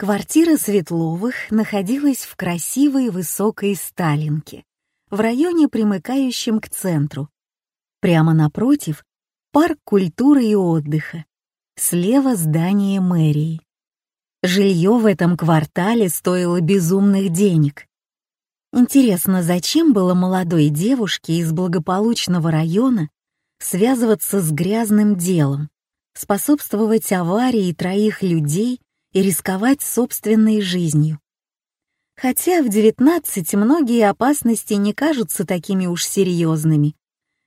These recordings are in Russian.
Квартира Светловых находилась в красивой высокой Сталинке, в районе, примыкающем к центру. Прямо напротив — парк культуры и отдыха. Слева — здание мэрии. Жилье в этом квартале стоило безумных денег. Интересно, зачем было молодой девушке из благополучного района связываться с грязным делом, способствовать аварии троих людей и рисковать собственной жизнью. Хотя в 19 многие опасности не кажутся такими уж серьезными,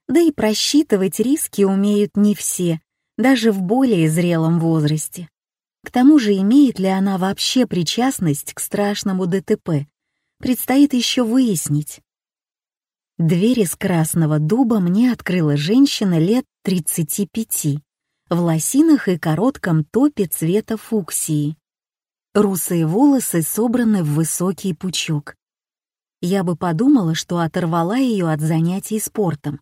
да и просчитывать риски умеют не все, даже в более зрелом возрасте. К тому же, имеет ли она вообще причастность к страшному ДТП, предстоит еще выяснить. Дверь из красного дуба мне открыла женщина лет 35, в лосинах и коротком топе цвета фуксии. Русые волосы собраны в высокий пучок. Я бы подумала, что оторвала ее от занятий спортом.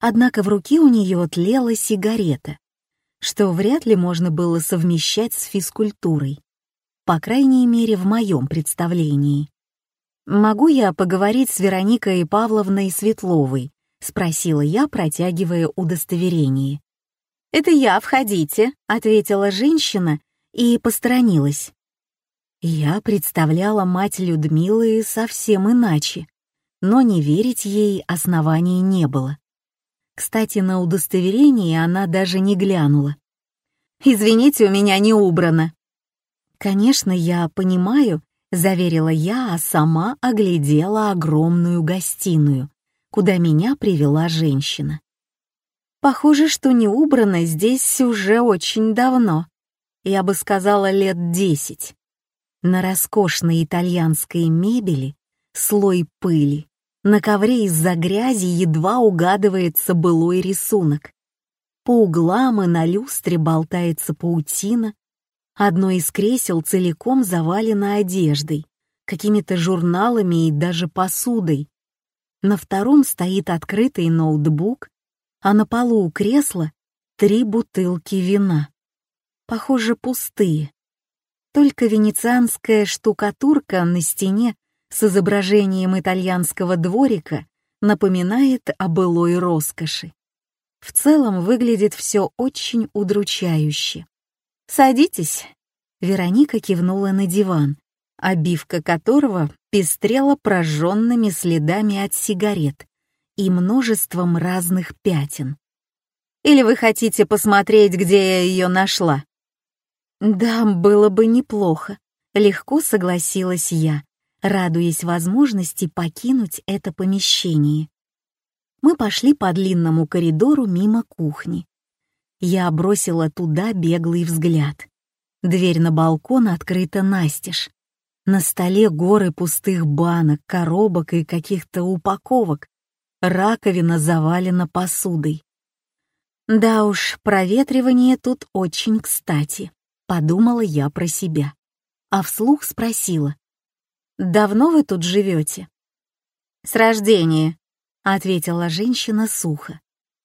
Однако в руке у нее тлела сигарета, что вряд ли можно было совмещать с физкультурой. По крайней мере, в моем представлении. «Могу я поговорить с Вероникой Павловной Светловой?» — спросила я, протягивая удостоверение. «Это я, входите», — ответила женщина и посторонилась. Я представляла мать Людмилы совсем иначе, но не верить ей оснований не было. Кстати, на удостоверении она даже не глянула. «Извините, у меня не убрано». «Конечно, я понимаю», — заверила я, а сама оглядела огромную гостиную, куда меня привела женщина. Похоже, что не убрано здесь уже очень давно. Я бы сказала, лет десять. На роскошной итальянской мебели слой пыли. На ковре из-за грязи едва угадывается былой рисунок. По углам и на люстре болтается паутина. Одно из кресел целиком завалено одеждой, какими-то журналами и даже посудой. На втором стоит открытый ноутбук, а на полу у кресла три бутылки вина. Похоже, пустые. Только венецианская штукатурка на стене с изображением итальянского дворика напоминает о былой роскоши. В целом выглядит все очень удручающе. «Садитесь», — Вероника кивнула на диван, обивка которого пестрела прожженными следами от сигарет, и множеством разных пятен. Или вы хотите посмотреть, где я ее нашла? Да, было бы неплохо, легко согласилась я, радуясь возможности покинуть это помещение. Мы пошли по длинному коридору мимо кухни. Я бросила туда беглый взгляд. Дверь на балкон открыта настежь. На столе горы пустых банок, коробок и каких-то упаковок, раковина завалена посудой. Да уж, проветривание тут очень кстати, подумала я про себя. А вслух спросила. «Давно вы тут живете?» «С рождения», — ответила женщина сухо.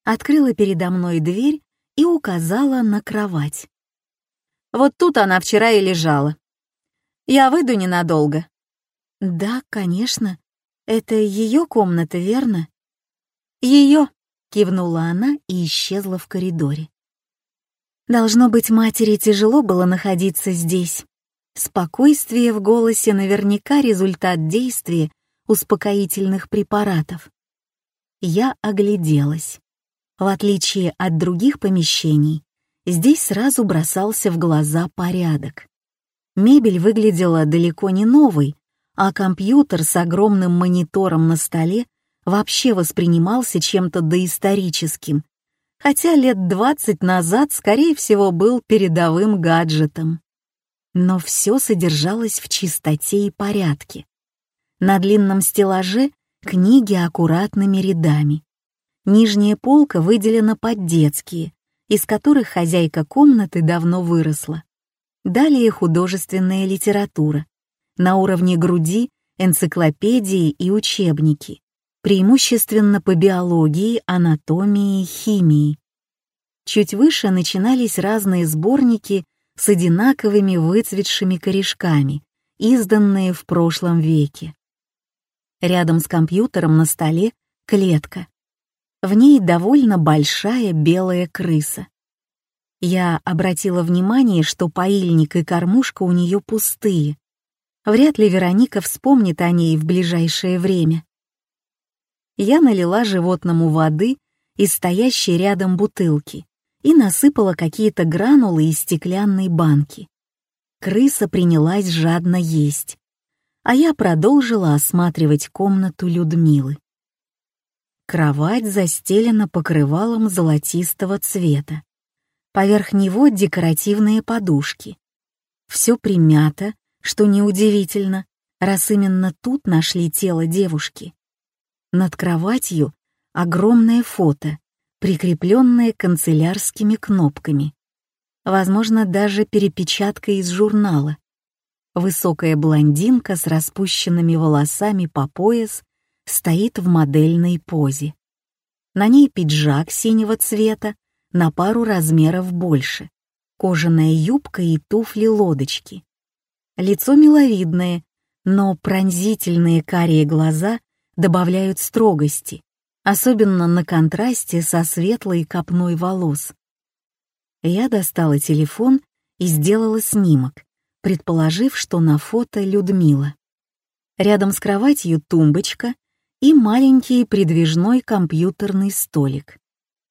Открыла передо мной дверь и указала на кровать. «Вот тут она вчера и лежала. Я выйду ненадолго». «Да, конечно. Это ее комната, верно?» «Ее!» — кивнула она и исчезла в коридоре. Должно быть, матери тяжело было находиться здесь. Спокойствие в голосе наверняка результат действия успокоительных препаратов. Я огляделась. В отличие от других помещений, здесь сразу бросался в глаза порядок. Мебель выглядела далеко не новой, а компьютер с огромным монитором на столе вообще воспринимался чем-то доисторическим, хотя лет двадцать назад, скорее всего, был передовым гаджетом. Но все содержалось в чистоте и порядке. На длинном стеллаже книги аккуратными рядами. Нижняя полка выделена под детские, из которых хозяйка комнаты давно выросла. Далее художественная литература. На уровне груди энциклопедии и учебники преимущественно по биологии, анатомии, химии. Чуть выше начинались разные сборники с одинаковыми выцветшими корешками, изданные в прошлом веке. Рядом с компьютером на столе клетка. В ней довольно большая белая крыса. Я обратила внимание, что поильник и кормушка у нее пустые. Вряд ли Вероника вспомнит о ней в ближайшее время. Я налила животному воды из стоящей рядом бутылки и насыпала какие-то гранулы из стеклянной банки. Крыса принялась жадно есть, а я продолжила осматривать комнату Людмилы. Кровать застелена покрывалом золотистого цвета. Поверх него декоративные подушки. Все примято, что неудивительно, раз именно тут нашли тело девушки. Над кроватью огромное фото, прикрепленное канцелярскими кнопками. Возможно, даже перепечатка из журнала. Высокая блондинка с распущенными волосами по пояс стоит в модельной позе. На ней пиджак синего цвета, на пару размеров больше, кожаная юбка и туфли-лодочки. Лицо миловидное, но пронзительные карие глаза добавляют строгости, особенно на контрасте со светлой копной волос. Я достала телефон и сделала снимок, предположив, что на фото Людмила. Рядом с кроватью тумбочка и маленький придвижной компьютерный столик.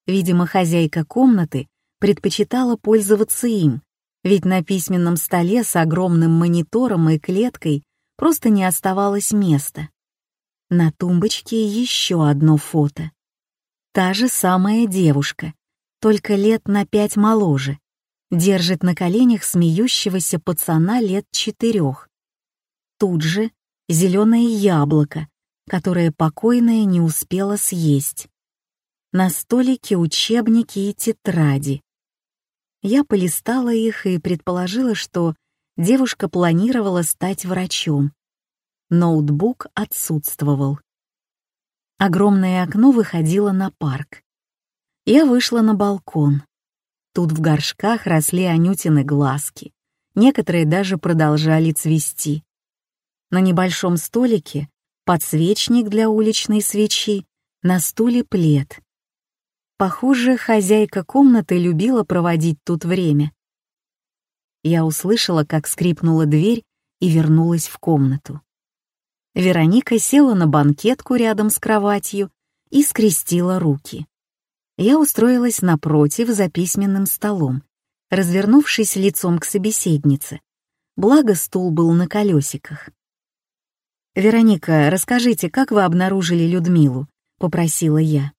Видимо, хозяйка комнаты предпочитала пользоваться им, ведь на письменном столе с огромным монитором и клеткой просто не оставалось места. На тумбочке еще одно фото. Та же самая девушка, только лет на пять моложе, держит на коленях смеющегося пацана лет четырех. Тут же зеленое яблоко, которое покойная не успела съесть. На столике учебники и тетради. Я полистала их и предположила, что девушка планировала стать врачом. Ноутбук отсутствовал. Огромное окно выходило на парк. Я вышла на балкон. Тут в горшках росли анютины глазки. Некоторые даже продолжали цвести. На небольшом столике подсвечник для уличной свечи, на стуле плед. Похоже, хозяйка комнаты любила проводить тут время. Я услышала, как скрипнула дверь и вернулась в комнату. Вероника села на банкетку рядом с кроватью и скрестила руки. Я устроилась напротив за письменным столом, развернувшись лицом к собеседнице. Благо стул был на колесиках. «Вероника, расскажите, как вы обнаружили Людмилу?» — попросила я.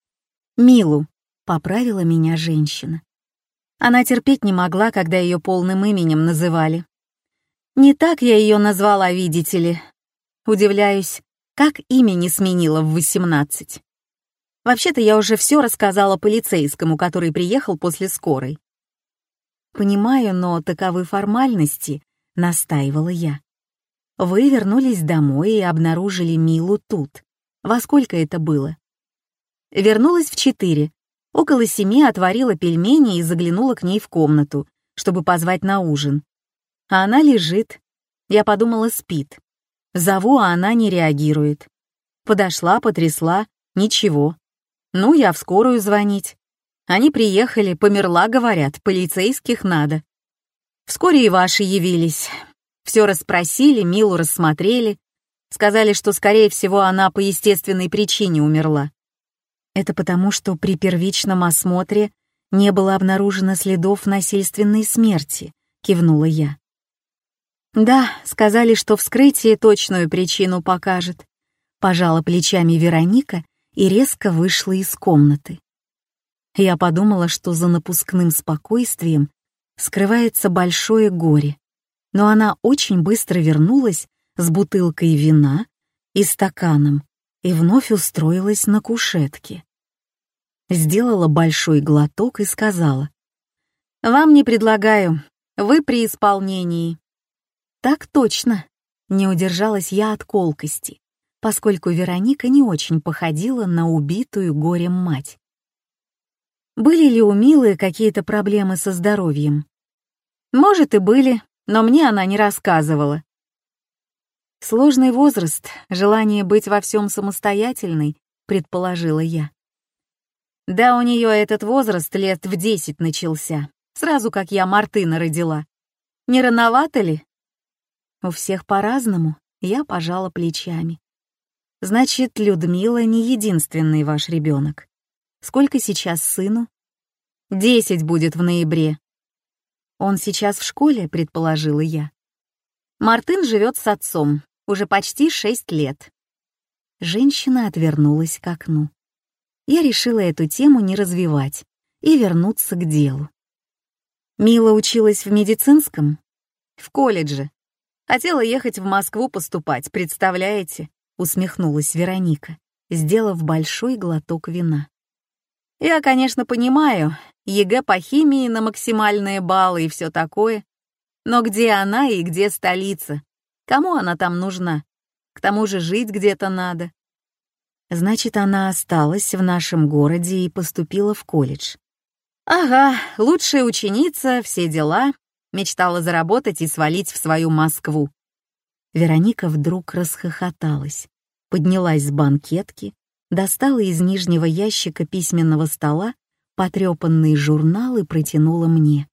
«Милу», Поправила меня женщина. Она терпеть не могла, когда ее полным именем называли. Не так я ее назвала, видите ли. Удивляюсь, как имя не сменила в 18. Вообще-то я уже все рассказала полицейскому, который приехал после скорой. Понимаю, но таковы формальности, настаивала я. Вы вернулись домой и обнаружили Милу тут. Во сколько это было? Вернулась в четыре, Около семи отварила пельмени и заглянула к ней в комнату, чтобы позвать на ужин. А она лежит. Я подумала, спит. Зову, а она не реагирует. Подошла, потрясла, ничего. Ну, я в скорую звонить. Они приехали, померла, говорят, полицейских надо. Вскоре и ваши явились. Все расспросили, Милу рассмотрели. Сказали, что, скорее всего, она по естественной причине умерла. Это потому, что при первичном осмотре не было обнаружено следов насильственной смерти, кивнула я. Да, сказали, что вскрытие точную причину покажет. Пожала плечами Вероника и резко вышла из комнаты. Я подумала, что за напускным спокойствием скрывается большое горе, но она очень быстро вернулась с бутылкой вина и стаканом и вновь устроилась на кушетке. Сделала большой глоток и сказала, «Вам не предлагаю, вы при исполнении». «Так точно», — не удержалась я от колкости, поскольку Вероника не очень походила на убитую горем мать. Были ли у Милы какие-то проблемы со здоровьем? Может, и были, но мне она не рассказывала. Сложный возраст, желание быть во всем самостоятельной, предположила я. Да, у нее этот возраст лет в десять начался, сразу как я Мартына родила. Не рановато ли? У всех по-разному, я пожала плечами. Значит, Людмила не единственный ваш ребенок. Сколько сейчас сыну? Десять будет в ноябре. Он сейчас в школе, предположила я. Мартын живет с отцом, уже почти шесть лет. Женщина отвернулась к окну. Я решила эту тему не развивать и вернуться к делу. Мила училась в медицинском? В колледже. Хотела ехать в Москву поступать, представляете? Усмехнулась Вероника, сделав большой глоток вина. Я, конечно, понимаю, ЕГЭ по химии на максимальные баллы и все такое. Но где она и где столица? Кому она там нужна? К тому же жить где-то надо. Значит, она осталась в нашем городе и поступила в колледж. Ага, лучшая ученица, все дела. Мечтала заработать и свалить в свою Москву. Вероника вдруг расхохоталась, поднялась с банкетки, достала из нижнего ящика письменного стола потрепанный журнал и протянула мне.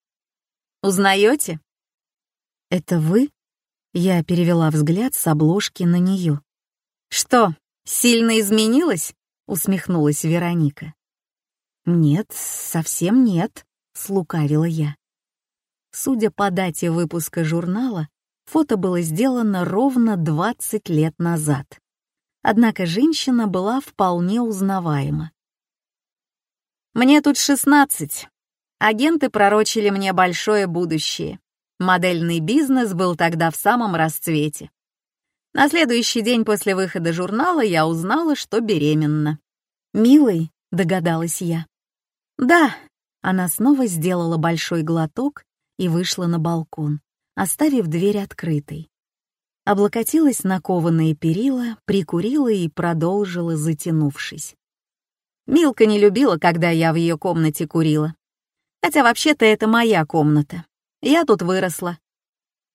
«Узнаете?» «Это вы?» Я перевела взгляд с обложки на нее. «Что, сильно изменилась?» — усмехнулась Вероника. «Нет, совсем нет», — слукавила я. Судя по дате выпуска журнала, фото было сделано ровно 20 лет назад. Однако женщина была вполне узнаваема. «Мне тут 16. Агенты пророчили мне большое будущее. Модельный бизнес был тогда в самом расцвете. На следующий день после выхода журнала я узнала, что беременна. «Милый», — догадалась я. «Да», — она снова сделала большой глоток и вышла на балкон, оставив дверь открытой. Облокотилась на кованые перила, прикурила и продолжила, затянувшись. Милка не любила, когда я в ее комнате курила. Хотя вообще-то это моя комната. Я тут выросла.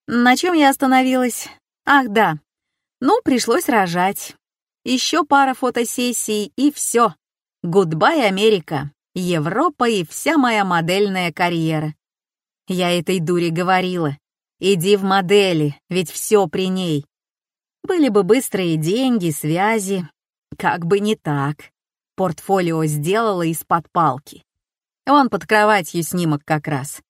На чем я остановилась? Ах, да. Ну, пришлось рожать. Еще пара фотосессий и все. Goodbye, Америка, Европа и вся моя модельная карьера. Я этой дуре говорила. Иди в модели, ведь все при ней. Были бы быстрые деньги, связи. Как бы не так. Портфолио сделала из-под палки. Он под кроватью снимок как раз.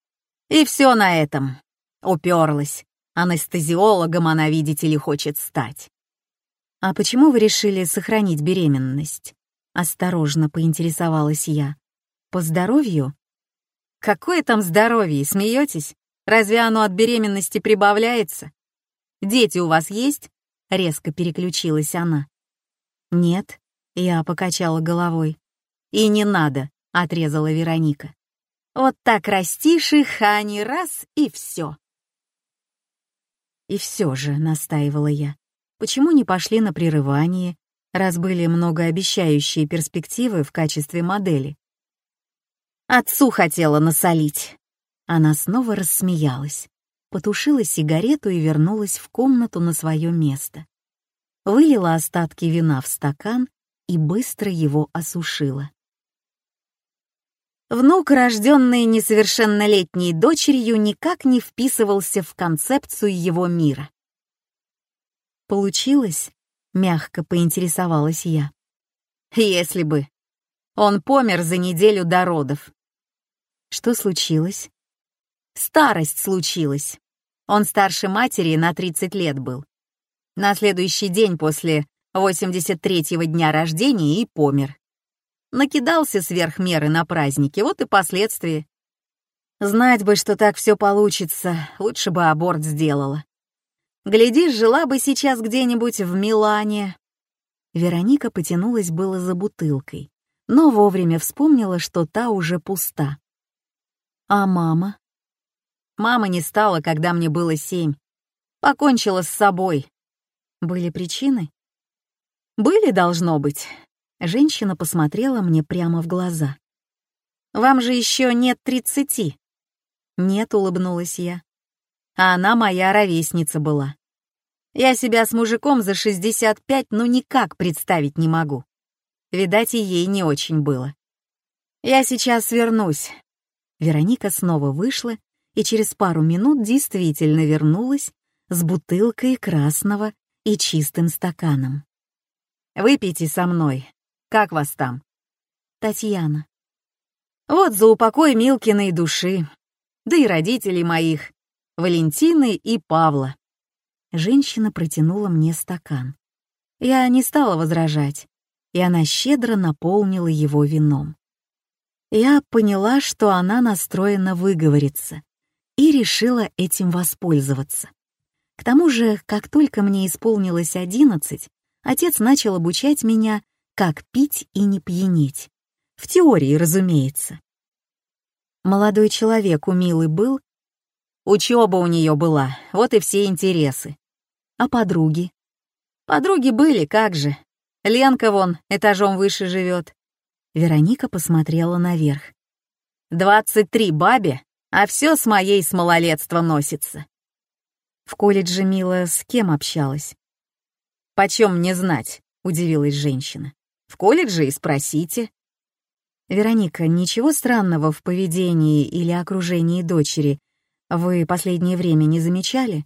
И все на этом. Уперлась. Анестезиологом она, видите ли, хочет стать. «А почему вы решили сохранить беременность?» Осторожно поинтересовалась я. «По здоровью?» «Какое там здоровье, смеетесь? Разве оно от беременности прибавляется? Дети у вас есть?» Резко переключилась она. «Нет», — я покачала головой. «И не надо», — отрезала Вероника. Вот так растишь их, а они раз — и все. И все же, настаивала я, почему не пошли на прерывание, раз были многообещающие перспективы в качестве модели? Отцу хотела насолить. Она снова рассмеялась, потушила сигарету и вернулась в комнату на свое место. Вылила остатки вина в стакан и быстро его осушила. Внук, рожденный несовершеннолетней дочерью, никак не вписывался в концепцию его мира. «Получилось?» — мягко поинтересовалась я. «Если бы. Он помер за неделю до родов». «Что случилось?» «Старость случилась. Он старше матери на 30 лет был. На следующий день после 83-го дня рождения и помер. Накидался сверх меры на праздники, вот и последствия. Знать бы, что так все получится, лучше бы аборт сделала. Глядишь, жила бы сейчас где-нибудь в Милане. Вероника потянулась было за бутылкой, но вовремя вспомнила, что та уже пуста. А мама? Мама не стала, когда мне было семь. Покончила с собой. Были причины? Были, должно быть. Женщина посмотрела мне прямо в глаза. «Вам же еще нет тридцати. «Нет», — улыбнулась я. «А она моя ровесница была. Я себя с мужиком за 65 ну никак представить не могу. Видать, и ей не очень было. Я сейчас вернусь». Вероника снова вышла и через пару минут действительно вернулась с бутылкой красного и чистым стаканом. «Выпейте со мной. Как вас там?» «Татьяна». «Вот за упокой Милкиной души, да и родителей моих, Валентины и Павла». Женщина протянула мне стакан. Я не стала возражать, и она щедро наполнила его вином. Я поняла, что она настроена выговориться, и решила этим воспользоваться. К тому же, как только мне исполнилось одиннадцать, отец начал обучать меня, как пить и не пьянеть. В теории, разумеется. Молодой человек у Милы был. Учеба у нее была, вот и все интересы. А подруги? Подруги были, как же. Ленка вон этажом выше живет. Вероника посмотрела наверх. «Двадцать три бабе, а все с моей с малолетства носится». В колледже Мила с кем общалась? «Почем мне знать?» — удивилась женщина. «В колледже и спросите». «Вероника, ничего странного в поведении или окружении дочери вы последнее время не замечали?»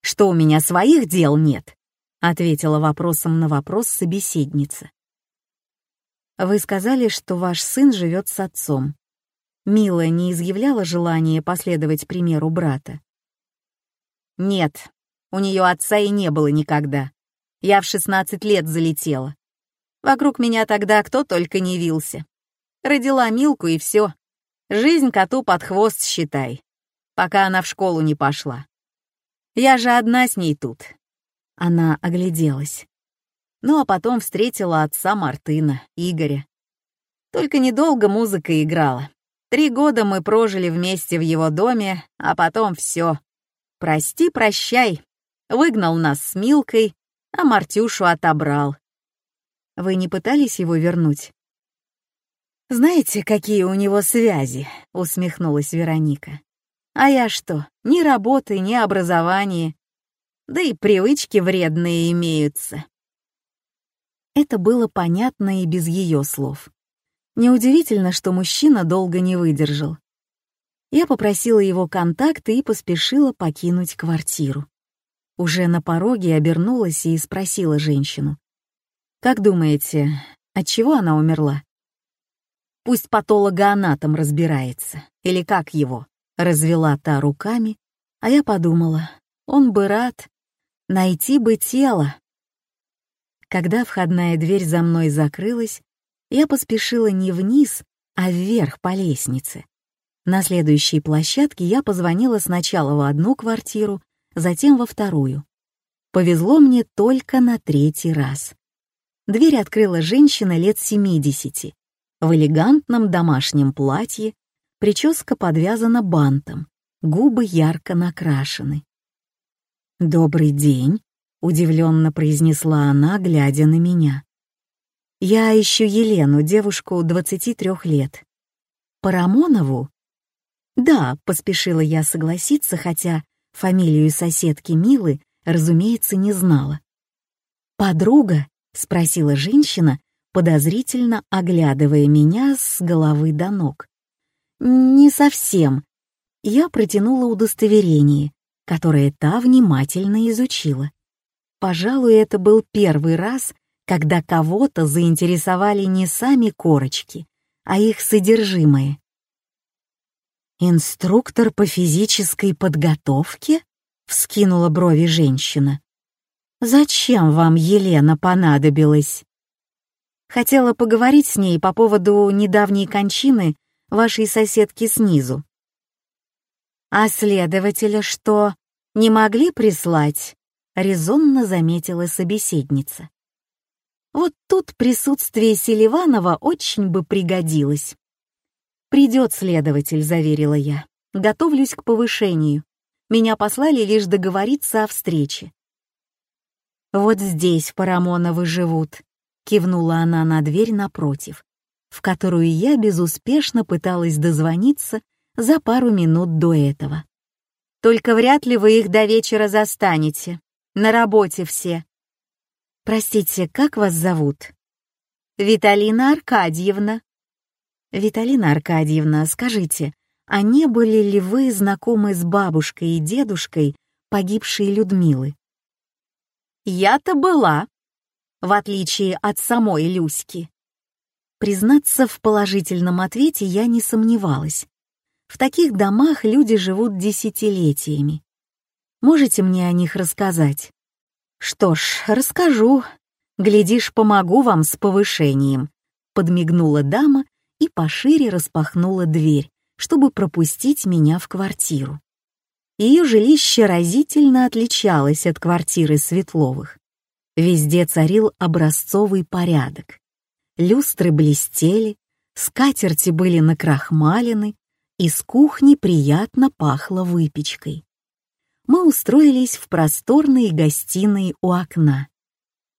«Что у меня своих дел нет?» — ответила вопросом на вопрос собеседница. Вы сказали, что ваш сын живет с отцом. Мила не изъявляла желания последовать примеру брата? Нет, у нее отца и не было никогда. Я в 16 лет залетела. Вокруг меня тогда кто только не вился. Родила Милку и все. Жизнь коту под хвост считай, пока она в школу не пошла. Я же одна с ней тут. Она огляделась. Ну а потом встретила отца Мартына, Игоря. Только недолго музыка играла. Три года мы прожили вместе в его доме, а потом все. Прости, прощай. Выгнал нас с Милкой, а Мартюшу отобрал. Вы не пытались его вернуть? «Знаете, какие у него связи?» — усмехнулась Вероника. «А я что, ни работы, ни образования. Да и привычки вредные имеются. Это было понятно и без ее слов. Неудивительно, что мужчина долго не выдержал. Я попросила его контакты и поспешила покинуть квартиру. Уже на пороге обернулась и спросила женщину. «Как думаете, от чего она умерла?» «Пусть патологоанатом разбирается, или как его?» Развела та руками, а я подумала, он бы рад найти бы тело. Когда входная дверь за мной закрылась, я поспешила не вниз, а вверх по лестнице. На следующей площадке я позвонила сначала в одну квартиру, затем во вторую. Повезло мне только на третий раз. Дверь открыла женщина лет 70, в элегантном домашнем платье, прическа подвязана бантом, губы ярко накрашены. «Добрый день», — удивленно произнесла она, глядя на меня. «Я ищу Елену, девушку 23 лет». «Парамонову?» «Да», — поспешила я согласиться, хотя фамилию соседки Милы, разумеется, не знала. «Подруга?» — спросила женщина, подозрительно оглядывая меня с головы до ног. «Не совсем». Я протянула удостоверение, которое та внимательно изучила. Пожалуй, это был первый раз, когда кого-то заинтересовали не сами корочки, а их содержимое. «Инструктор по физической подготовке?» — вскинула брови женщина. «Зачем вам Елена понадобилась?» Хотела поговорить с ней по поводу недавней кончины вашей соседки снизу. «А следователя что, не могли прислать?» Резонно заметила собеседница. Вот тут присутствие Селиванова очень бы пригодилось. «Придет следователь», — заверила я. «Готовлюсь к повышению. Меня послали лишь договориться о встрече». «Вот здесь Парамоновы живут», — кивнула она на дверь напротив, в которую я безуспешно пыталась дозвониться за пару минут до этого. «Только вряд ли вы их до вечера застанете. На работе все». «Простите, как вас зовут?» «Виталина Аркадьевна». «Виталина Аркадьевна, скажите, а не были ли вы знакомы с бабушкой и дедушкой погибшей Людмилы?» «Я-то была», в отличие от самой Люськи. Признаться в положительном ответе я не сомневалась. В таких домах люди живут десятилетиями. Можете мне о них рассказать? Что ж, расскажу. Глядишь, помогу вам с повышением. Подмигнула дама и пошире распахнула дверь, чтобы пропустить меня в квартиру. Ее жилище разительно отличалось от квартиры Светловых. Везде царил образцовый порядок. Люстры блестели, скатерти были накрахмалены, из кухни приятно пахло выпечкой. Мы устроились в просторной гостиной у окна.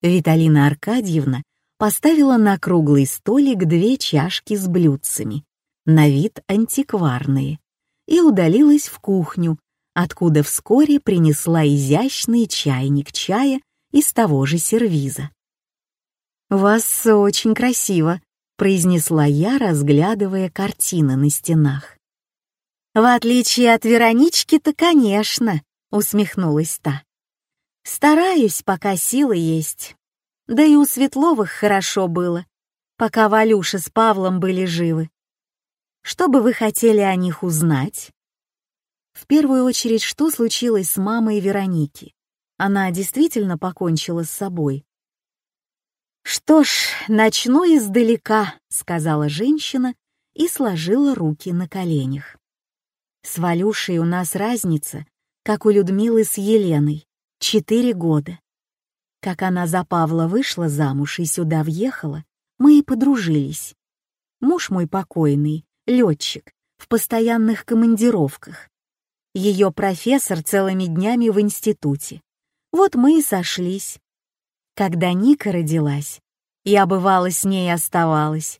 Виталина Аркадьевна поставила на круглый столик две чашки с блюдцами, на вид антикварные, и удалилась в кухню, откуда вскоре принесла изящный чайник чая из того же сервиза. «У вас очень красиво», — произнесла я, разглядывая картины на стенах. «В отличие от Веронички-то, конечно», — усмехнулась та. «Стараюсь, пока силы есть. Да и у Светловых хорошо было, пока Валюша с Павлом были живы. Что бы вы хотели о них узнать?» В первую очередь, что случилось с мамой Вероники? Она действительно покончила с собой. «Что ж, начну издалека», — сказала женщина и сложила руки на коленях. «С Валюшей у нас разница, как у Людмилы с Еленой, четыре года. Как она за Павла вышла замуж и сюда въехала, мы и подружились. Муж мой покойный, летчик, в постоянных командировках. Ее профессор целыми днями в институте. Вот мы и сошлись. Когда Ника родилась, я бывало с ней оставалась.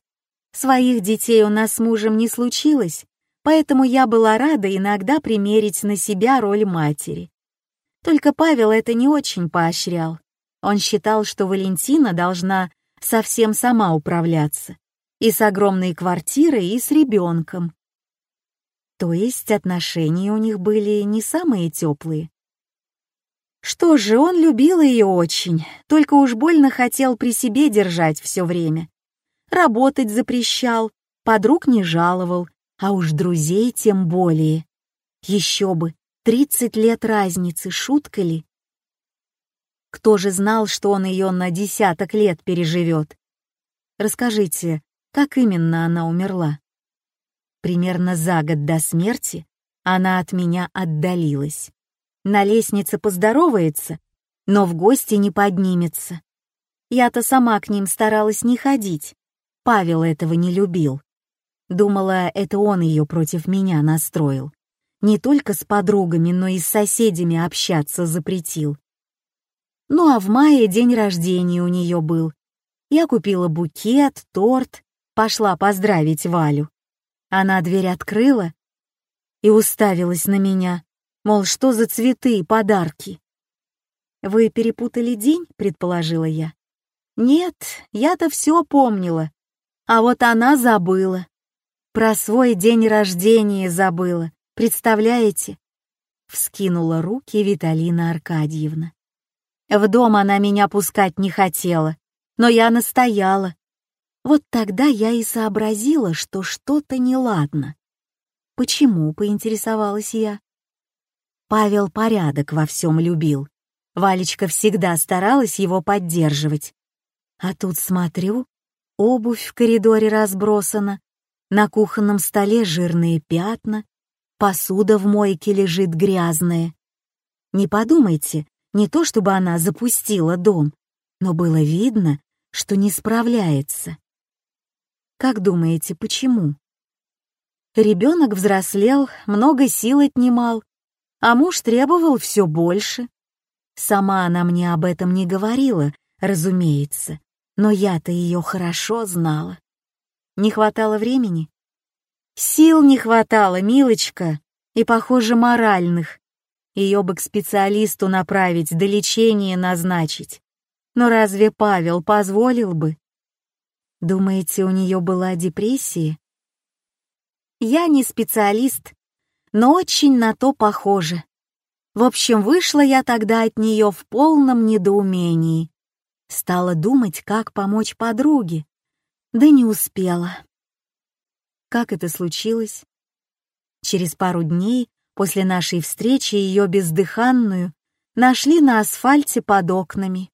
Своих детей у нас с мужем не случилось, поэтому я была рада иногда примерить на себя роль матери. Только Павел это не очень поощрял. Он считал, что Валентина должна совсем сама управляться. И с огромной квартирой, и с ребенком. То есть отношения у них были не самые теплые. Что же, он любил ее очень, только уж больно хотел при себе держать все время. Работать запрещал, подруг не жаловал, а уж друзей тем более. Еще бы, тридцать лет разницы, шутка ли? Кто же знал, что он ее на десяток лет переживет? Расскажите, как именно она умерла? Примерно за год до смерти она от меня отдалилась. На лестнице поздоровается, но в гости не поднимется. Я-то сама к ним старалась не ходить. Павел этого не любил. Думала, это он ее против меня настроил. Не только с подругами, но и с соседями общаться запретил. Ну а в мае день рождения у нее был. Я купила букет, торт, пошла поздравить Валю. Она дверь открыла и уставилась на меня. Мол, что за цветы и подарки? «Вы перепутали день?» — предположила я. «Нет, я-то все помнила. А вот она забыла. Про свой день рождения забыла. Представляете?» Вскинула руки Виталина Аркадьевна. В дом она меня пускать не хотела, но я настояла. Вот тогда я и сообразила, что что-то неладно. «Почему?» — поинтересовалась я. Павел порядок во всем любил. Валечка всегда старалась его поддерживать. А тут смотрю, обувь в коридоре разбросана, на кухонном столе жирные пятна, посуда в мойке лежит грязная. Не подумайте, не то чтобы она запустила дом, но было видно, что не справляется. Как думаете, почему? Ребенок взрослел, много сил отнимал, а муж требовал все больше. Сама она мне об этом не говорила, разумеется, но я-то ее хорошо знала. Не хватало времени? Сил не хватало, милочка, и, похоже, моральных. Ее бы к специалисту направить, до лечения назначить. Но разве Павел позволил бы? Думаете, у нее была депрессия? Я не специалист, но очень на то похоже. В общем, вышла я тогда от нее в полном недоумении. Стала думать, как помочь подруге, да не успела. Как это случилось? Через пару дней после нашей встречи ее бездыханную нашли на асфальте под окнами.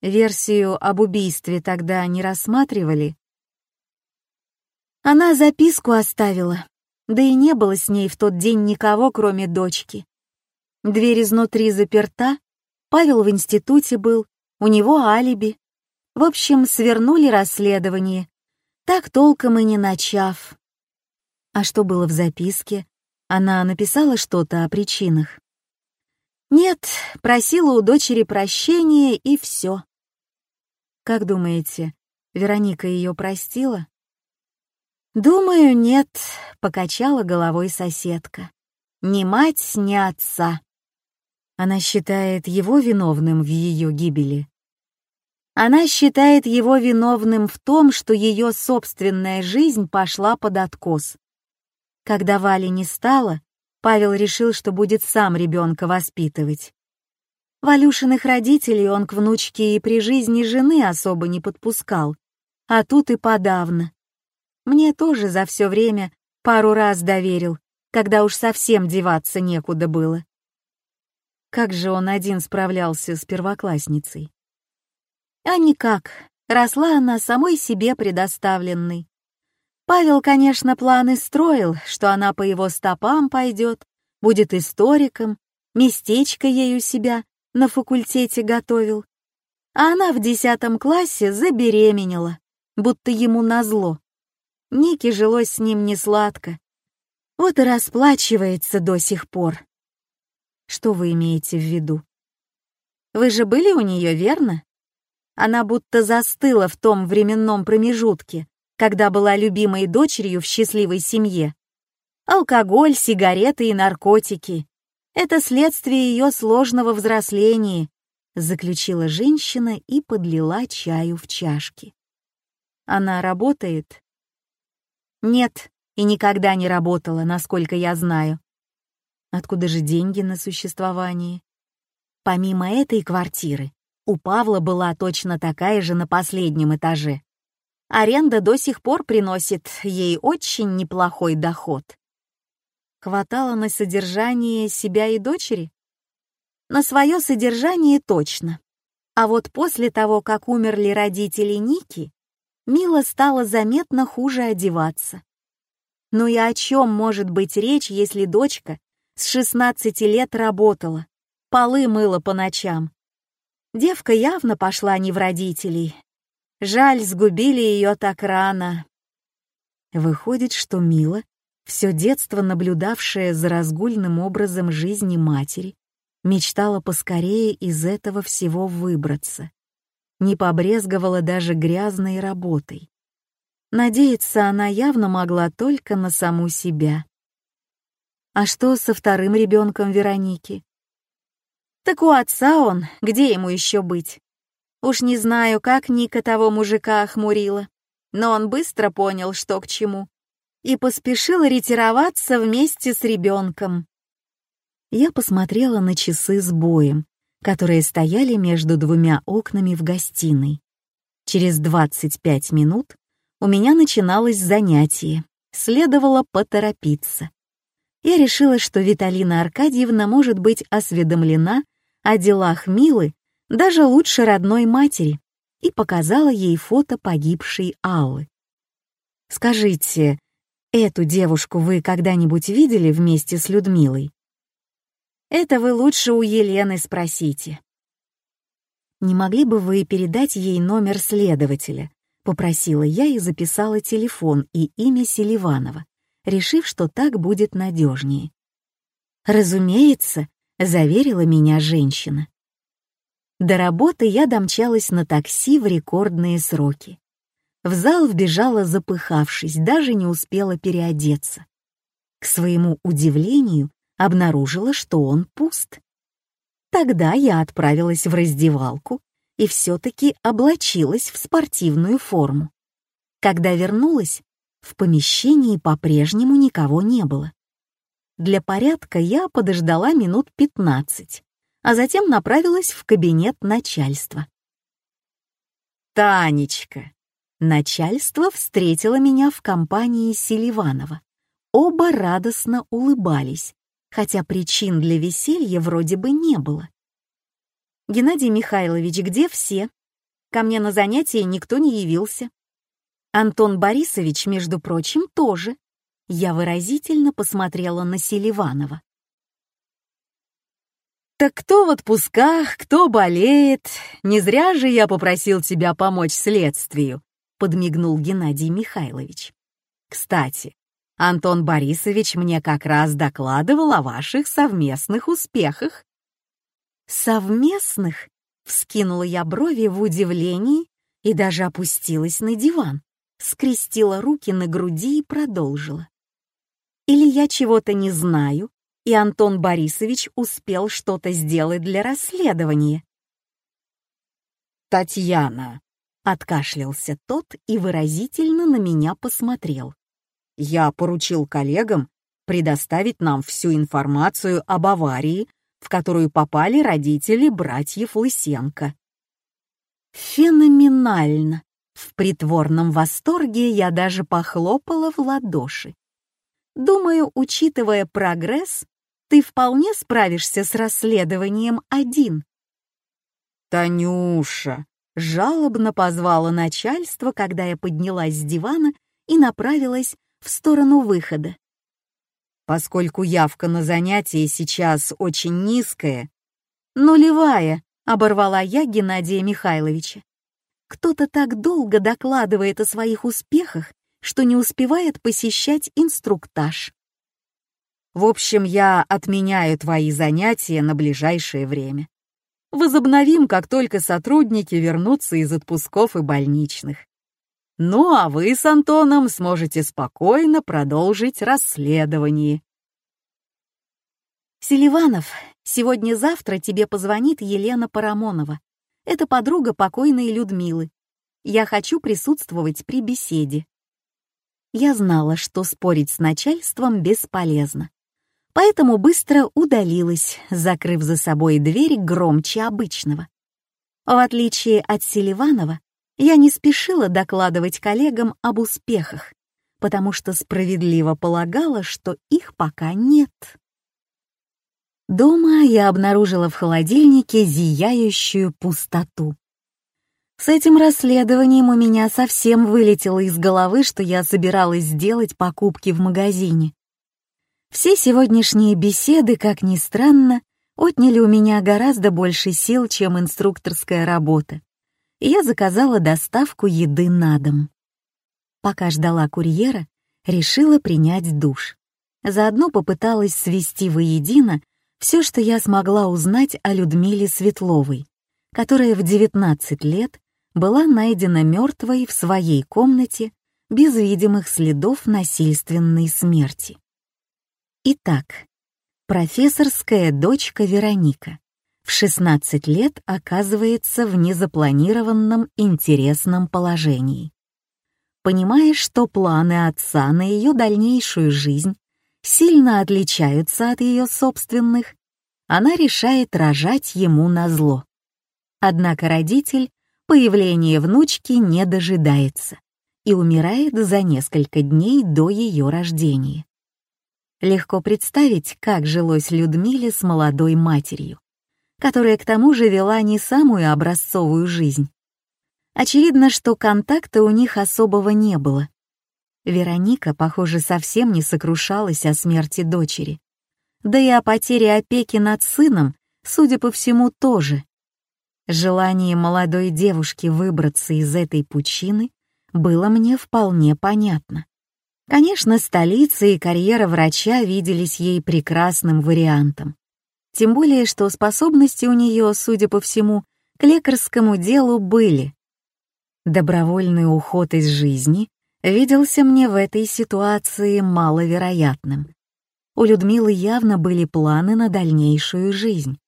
Версию об убийстве тогда не рассматривали. Она записку оставила, да и не было с ней в тот день никого, кроме дочки. Дверь изнутри заперта, Павел в институте был, у него алиби. В общем, свернули расследование, так толком и не начав. А что было в записке? Она написала что-то о причинах? Нет, просила у дочери прощения и все. Как думаете, Вероника ее простила? Думаю, нет, покачала головой соседка. Ни мать, ни отца. Она считает его виновным в ее гибели. Она считает его виновным в том, что ее собственная жизнь пошла под откос. Когда Вали не стало, Павел решил, что будет сам ребенка воспитывать. Валюшиных родителей он к внучке и при жизни жены особо не подпускал, а тут и подавно. Мне тоже за все время пару раз доверил, когда уж совсем деваться некуда было. Как же он один справлялся с первоклассницей? А никак, росла она самой себе предоставленной. Павел, конечно, планы строил, что она по его стопам пойдет, будет историком, местечко ей у себя на факультете готовил. А она в десятом классе забеременела, будто ему назло. Нике жилось с ним не сладко. Вот и расплачивается до сих пор. Что вы имеете в виду? Вы же были у нее, верно? Она будто застыла в том временном промежутке, когда была любимой дочерью в счастливой семье. Алкоголь, сигареты и наркотики — это следствие ее сложного взросления, заключила женщина и подлила чаю в чашки. Она работает? Нет, и никогда не работала, насколько я знаю. Откуда же деньги на существование? Помимо этой квартиры, у Павла была точно такая же на последнем этаже. Аренда до сих пор приносит ей очень неплохой доход. Хватало на содержание себя и дочери? На свое содержание точно. А вот после того, как умерли родители Ники, Мила стала заметно хуже одеваться. Ну и о чем может быть речь, если дочка с 16 лет работала, полы мыла по ночам, Девка явно пошла не в родителей. Жаль, сгубили ее так рано. Выходит, что Мила, все детство наблюдавшая за разгульным образом жизни матери, мечтала поскорее из этого всего выбраться. Не побрезговала даже грязной работой. Надеяться она явно могла только на саму себя. А что со вторым ребенком Вероники? Так у отца он, где ему еще быть? Уж не знаю, как Ника того мужика охмурила, но он быстро понял, что к чему, и поспешил ретироваться вместе с ребенком. Я посмотрела на часы с боем, которые стояли между двумя окнами в гостиной. Через 25 минут у меня начиналось занятие, следовало поторопиться. Я решила, что Виталина Аркадьевна может быть осведомлена о делах Милы даже лучше родной матери и показала ей фото погибшей Аллы. «Скажите, эту девушку вы когда-нибудь видели вместе с Людмилой?» «Это вы лучше у Елены спросите». «Не могли бы вы передать ей номер следователя?» — попросила я и записала телефон и имя Селиванова, решив, что так будет надежнее. «Разумеется», заверила меня женщина. До работы я домчалась на такси в рекордные сроки. В зал вбежала запыхавшись, даже не успела переодеться. К своему удивлению обнаружила, что он пуст. Тогда я отправилась в раздевалку и все-таки облачилась в спортивную форму. Когда вернулась, в помещении по-прежнему никого не было. Для порядка я подождала минут пятнадцать, а затем направилась в кабинет начальства. «Танечка!» Начальство встретило меня в компании Селиванова. Оба радостно улыбались, хотя причин для веселья вроде бы не было. «Геннадий Михайлович, где все? Ко мне на занятия никто не явился. Антон Борисович, между прочим, тоже. Я выразительно посмотрела на Селиванова. «Так кто в отпусках, кто болеет? Не зря же я попросил тебя помочь следствию», — подмигнул Геннадий Михайлович. «Кстати, Антон Борисович мне как раз докладывал о ваших совместных успехах». «Совместных?» — вскинула я брови в удивлении и даже опустилась на диван скрестила руки на груди и продолжила. Или я чего-то не знаю, и Антон Борисович успел что-то сделать для расследования. «Татьяна», — откашлялся тот и выразительно на меня посмотрел. «Я поручил коллегам предоставить нам всю информацию об аварии, в которую попали родители братьев Лысенко». «Феноменально!» В притворном восторге я даже похлопала в ладоши. Думаю, учитывая прогресс, ты вполне справишься с расследованием один. «Танюша!» — жалобно позвала начальство, когда я поднялась с дивана и направилась в сторону выхода. Поскольку явка на занятие сейчас очень низкая, нулевая, оборвала я Геннадия Михайловича. Кто-то так долго докладывает о своих успехах, что не успевает посещать инструктаж. В общем, я отменяю твои занятия на ближайшее время. Возобновим, как только сотрудники вернутся из отпусков и больничных. Ну а вы с Антоном сможете спокойно продолжить расследование. Селиванов, сегодня-завтра тебе позвонит Елена Парамонова. Это подруга покойной Людмилы. Я хочу присутствовать при беседе. Я знала, что спорить с начальством бесполезно. Поэтому быстро удалилась, закрыв за собой дверь громче обычного. В отличие от Селиванова, я не спешила докладывать коллегам об успехах, потому что справедливо полагала, что их пока нет. Дома я обнаружила в холодильнике зияющую пустоту. С этим расследованием у меня совсем вылетело из головы, что я собиралась сделать покупки в магазине. Все сегодняшние беседы, как ни странно, отняли у меня гораздо больше сил, чем инструкторская работа, и я заказала доставку еды на дом. Пока ждала курьера, решила принять душ. Заодно попыталась свести воедино все, что я смогла узнать о Людмиле Светловой, которая в 19 лет была найдена мертвой в своей комнате без видимых следов насильственной смерти. Итак, профессорская дочка Вероника в 16 лет оказывается в незапланированном интересном положении. Понимая, что планы отца на ее дальнейшую жизнь сильно отличаются от ее собственных, она решает рожать ему назло. Однако родитель появления внучки не дожидается и умирает за несколько дней до ее рождения. Легко представить, как жилось Людмиле с молодой матерью, которая к тому же вела не самую образцовую жизнь. Очевидно, что контакта у них особого не было, Вероника, похоже, совсем не сокрушалась о смерти дочери. Да и о потере опеки над сыном, судя по всему, тоже. Желание молодой девушки выбраться из этой пучины было мне вполне понятно. Конечно, столица и карьера врача виделись ей прекрасным вариантом. Тем более, что способности у нее, судя по всему, к лекарскому делу были. Добровольный уход из жизни виделся мне в этой ситуации маловероятным. У Людмилы явно были планы на дальнейшую жизнь.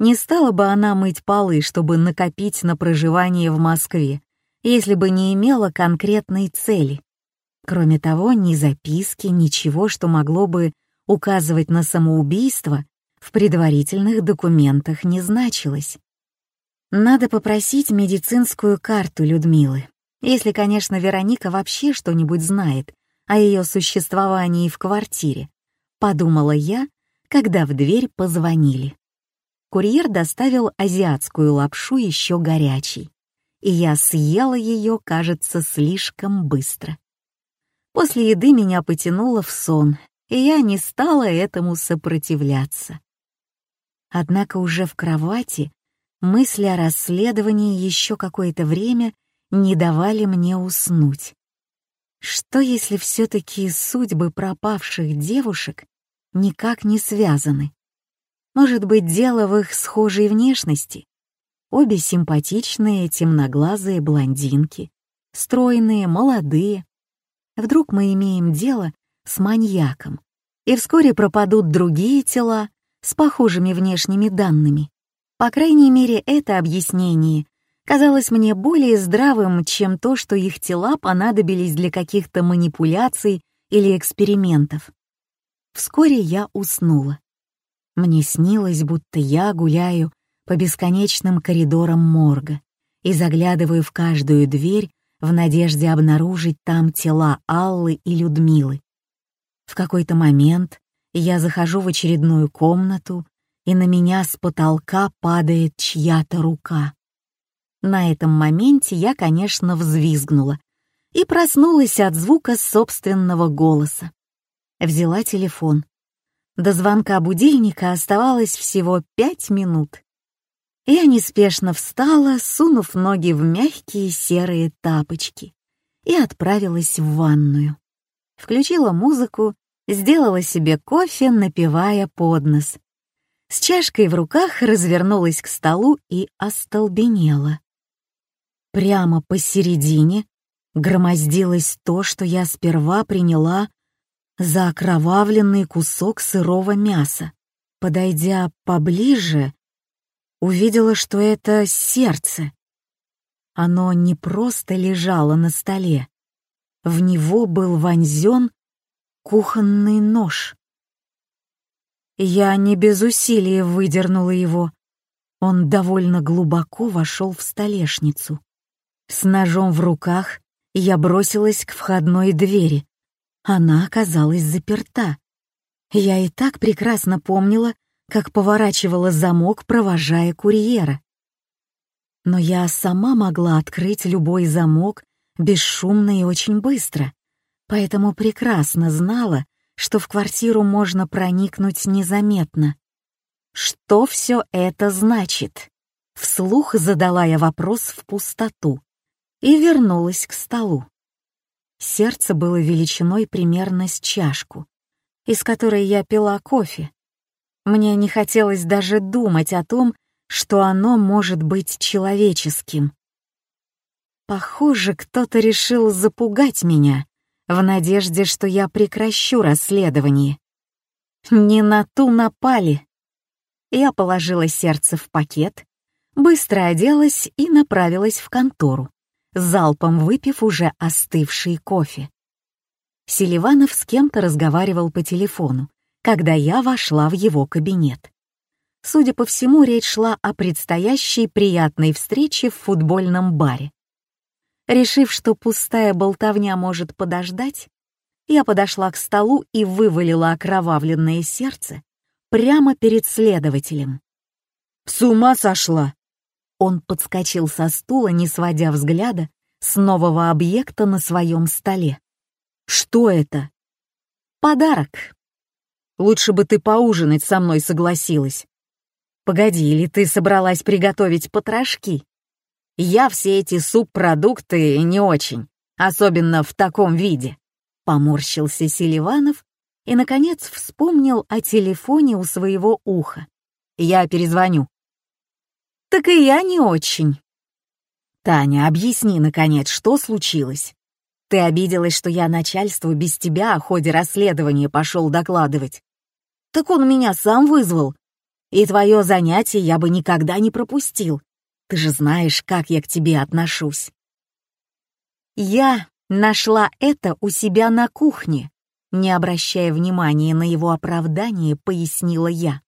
Не стала бы она мыть полы, чтобы накопить на проживание в Москве, если бы не имела конкретной цели. Кроме того, ни записки, ничего, что могло бы указывать на самоубийство, в предварительных документах не значилось. Надо попросить медицинскую карту Людмилы, если, конечно, Вероника вообще что-нибудь знает о ее существовании в квартире, подумала я, когда в дверь позвонили. Курьер доставил азиатскую лапшу еще горячей, и я съела ее, кажется, слишком быстро. После еды меня потянуло в сон, и я не стала этому сопротивляться. Однако уже в кровати мысли о расследовании еще какое-то время не давали мне уснуть. Что если все-таки судьбы пропавших девушек никак не связаны? Может быть, дело в их схожей внешности? Обе симпатичные, темноглазые блондинки, стройные, молодые. Вдруг мы имеем дело с маньяком, и вскоре пропадут другие тела с похожими внешними данными. По крайней мере, это объяснение казалось мне более здравым, чем то, что их тела понадобились для каких-то манипуляций или экспериментов. Вскоре я уснула. Мне снилось, будто я гуляю по бесконечным коридорам морга и заглядываю в каждую дверь в надежде обнаружить там тела Аллы и Людмилы. В какой-то момент я захожу в очередную комнату, и на меня с потолка падает чья-то рука. На этом моменте я, конечно, взвизгнула и проснулась от звука собственного голоса. Взяла телефон. До звонка будильника оставалось всего пять минут. Я неспешно встала, сунув ноги в мягкие серые тапочки, и отправилась в ванную. Включила музыку, сделала себе кофе, напивая под нос. С чашкой в руках развернулась к столу и остолбенела. Прямо посередине громоздилось то, что я сперва приняла за окровавленный кусок сырого мяса. Подойдя поближе, увидела, что это сердце. Оно не просто лежало на столе. В него был вонзен кухонный нож. Я не без усилия выдернула его. Он довольно глубоко вошел в столешницу. С ножом в руках я бросилась к входной двери. Она оказалась заперта. Я и так прекрасно помнила, как поворачивала замок, провожая курьера. Но я сама могла открыть любой замок бесшумно и очень быстро, поэтому прекрасно знала, что в квартиру можно проникнуть незаметно. Что все это значит? Вслух задала я вопрос в пустоту и вернулась к столу. Сердце было величиной примерно с чашку, из которой я пила кофе. Мне не хотелось даже думать о том, что оно может быть человеческим. Похоже, кто-то решил запугать меня в надежде, что я прекращу расследование. Не на ту напали. Я положила сердце в пакет, быстро оделась и направилась в контору залпом выпив уже остывший кофе. Селиванов с кем-то разговаривал по телефону, когда я вошла в его кабинет. Судя по всему, речь шла о предстоящей приятной встрече в футбольном баре. Решив, что пустая болтовня может подождать, я подошла к столу и вывалила окровавленное сердце прямо перед следователем. «С ума сошла!» Он подскочил со стула, не сводя взгляда, с нового объекта на своем столе. «Что это?» «Подарок. Лучше бы ты поужинать со мной согласилась. Погоди, или ты собралась приготовить потрошки? Я все эти субпродукты не очень, особенно в таком виде». Поморщился Селиванов и, наконец, вспомнил о телефоне у своего уха. «Я перезвоню». «Так и я не очень». «Таня, объясни, наконец, что случилось? Ты обиделась, что я начальству без тебя о ходе расследования пошел докладывать. Так он меня сам вызвал. И твое занятие я бы никогда не пропустил. Ты же знаешь, как я к тебе отношусь». Я нашла это у себя на кухне, не обращая внимания на его оправдание, пояснила я.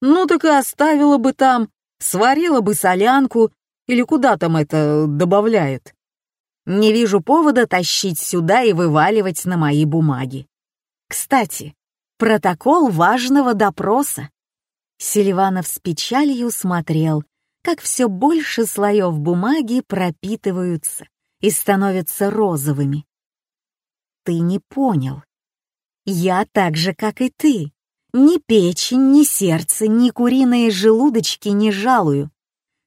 «Ну так и оставила бы там, сварила бы солянку или куда там это добавляет? Не вижу повода тащить сюда и вываливать на мои бумаги. Кстати, протокол важного допроса. Селиванов с печалью смотрел, как все больше слоев бумаги пропитываются и становятся розовыми. Ты не понял. Я так же, как и ты. Ни печень, ни сердце, ни куриные желудочки не жалую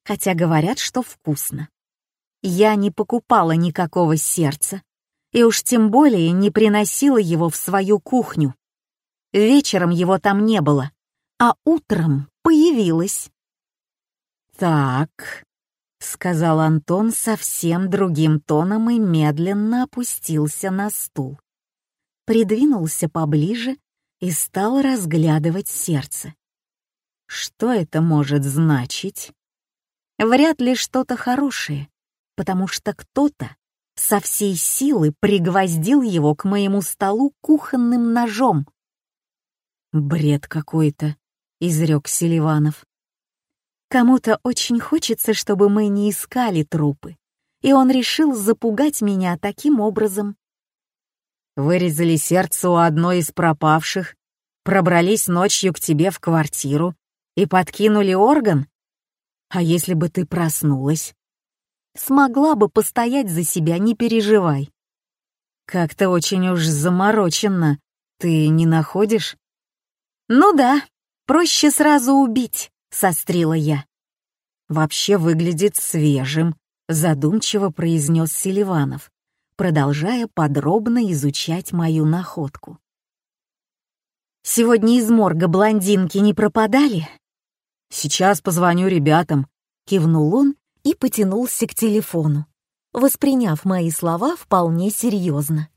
хотя говорят, что вкусно. Я не покупала никакого сердца, и уж тем более не приносила его в свою кухню. Вечером его там не было, а утром появилось. «Так», — сказал Антон совсем другим тоном и медленно опустился на стул. Придвинулся поближе и стал разглядывать сердце. Что это может значить? Вряд ли что-то хорошее, потому что кто-то со всей силы пригвоздил его к моему столу кухонным ножом. «Бред какой-то», — изрек Селиванов. «Кому-то очень хочется, чтобы мы не искали трупы, и он решил запугать меня таким образом». «Вырезали сердце у одной из пропавших, пробрались ночью к тебе в квартиру и подкинули орган?» А если бы ты проснулась? Смогла бы постоять за себя, не переживай. Как-то очень уж замороченно. Ты не находишь? Ну да, проще сразу убить, сострила я. Вообще выглядит свежим, задумчиво произнес Селиванов, продолжая подробно изучать мою находку. Сегодня из морга блондинки не пропадали? «Сейчас позвоню ребятам», — кивнул он и потянулся к телефону, восприняв мои слова вполне серьезно.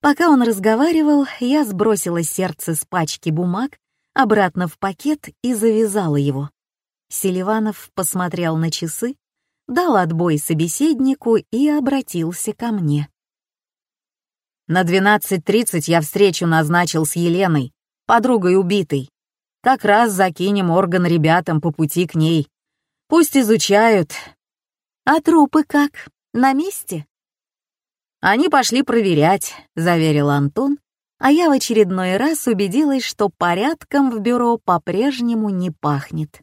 Пока он разговаривал, я сбросила сердце с пачки бумаг обратно в пакет и завязала его. Селиванов посмотрел на часы, дал отбой собеседнику и обратился ко мне. «На 12.30 я встречу назначил с Еленой, подругой убитой. Как раз закинем орган ребятам по пути к ней. Пусть изучают. А трупы как? На месте? Они пошли проверять, заверил Антон, а я в очередной раз убедилась, что порядком в бюро по-прежнему не пахнет.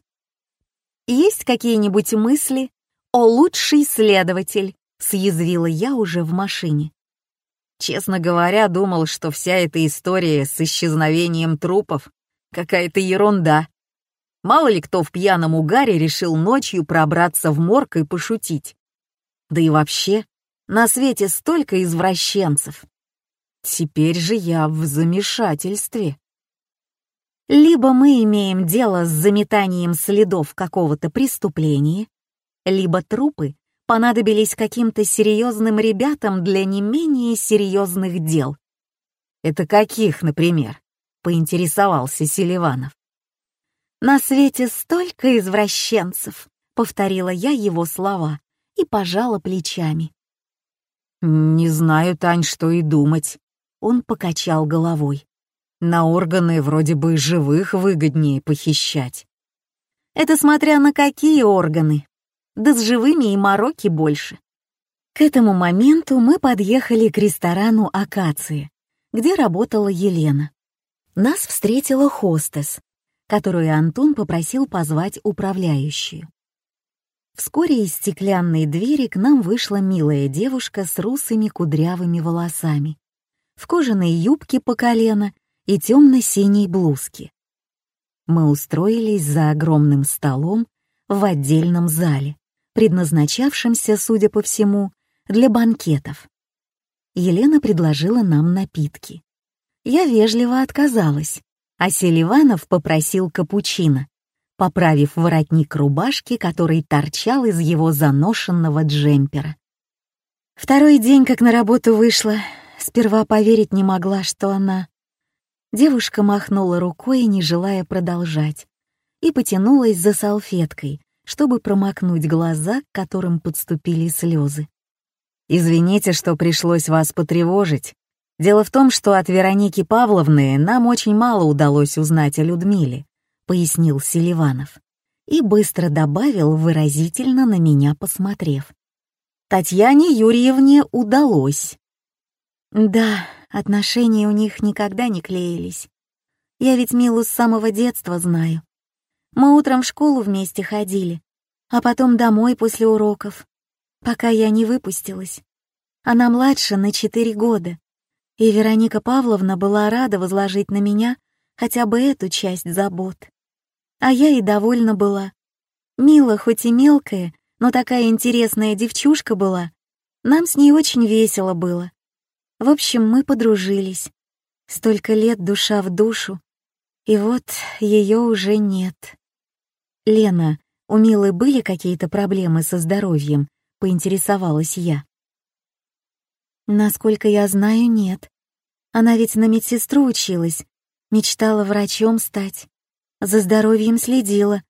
Есть какие-нибудь мысли о лучший следователь? съязвила я уже в машине. Честно говоря, думал, что вся эта история с исчезновением трупов Какая-то ерунда. Мало ли кто в пьяном угаре решил ночью пробраться в морг и пошутить. Да и вообще, на свете столько извращенцев. Теперь же я в замешательстве. Либо мы имеем дело с заметанием следов какого-то преступления, либо трупы понадобились каким-то серьезным ребятам для не менее серьезных дел. Это каких, например? — поинтересовался Селиванов. «На свете столько извращенцев», — повторила я его слова и пожала плечами. «Не знаю, Тань, что и думать», — он покачал головой. «На органы вроде бы живых выгоднее похищать». «Это смотря на какие органы. Да с живыми и мороки больше». К этому моменту мы подъехали к ресторану «Акации», где работала Елена. Нас встретила хостес, которую Антон попросил позвать управляющую. Вскоре из стеклянной двери к нам вышла милая девушка с русыми кудрявыми волосами, в кожаной юбке по колено и темно-синей блузке. Мы устроились за огромным столом в отдельном зале, предназначавшемся, судя по всему, для банкетов. Елена предложила нам напитки. Я вежливо отказалась, а Селиванов попросил капучино, поправив воротник рубашки, который торчал из его заношенного джемпера. Второй день, как на работу вышла, сперва поверить не могла, что она... Девушка махнула рукой, не желая продолжать, и потянулась за салфеткой, чтобы промокнуть глаза, к которым подступили слезы. «Извините, что пришлось вас потревожить. Дело в том, что от Вероники Павловны нам очень мало удалось узнать о Людмиле», — пояснил Селиванов. И быстро добавил, выразительно на меня посмотрев. «Татьяне Юрьевне удалось». «Да, отношения у них никогда не клеились. Я ведь Милу с самого детства знаю. Мы утром в школу вместе ходили, а потом домой после уроков, пока я не выпустилась. Она младше на четыре года, и Вероника Павловна была рада возложить на меня хотя бы эту часть забот. А я и довольна была. Мила, хоть и мелкая, но такая интересная девчушка была. Нам с ней очень весело было. В общем, мы подружились. Столько лет душа в душу, и вот ее уже нет. «Лена, у Милы были какие-то проблемы со здоровьем?» — поинтересовалась я. «Насколько я знаю, нет. Она ведь на медсестру училась, мечтала врачом стать, за здоровьем следила.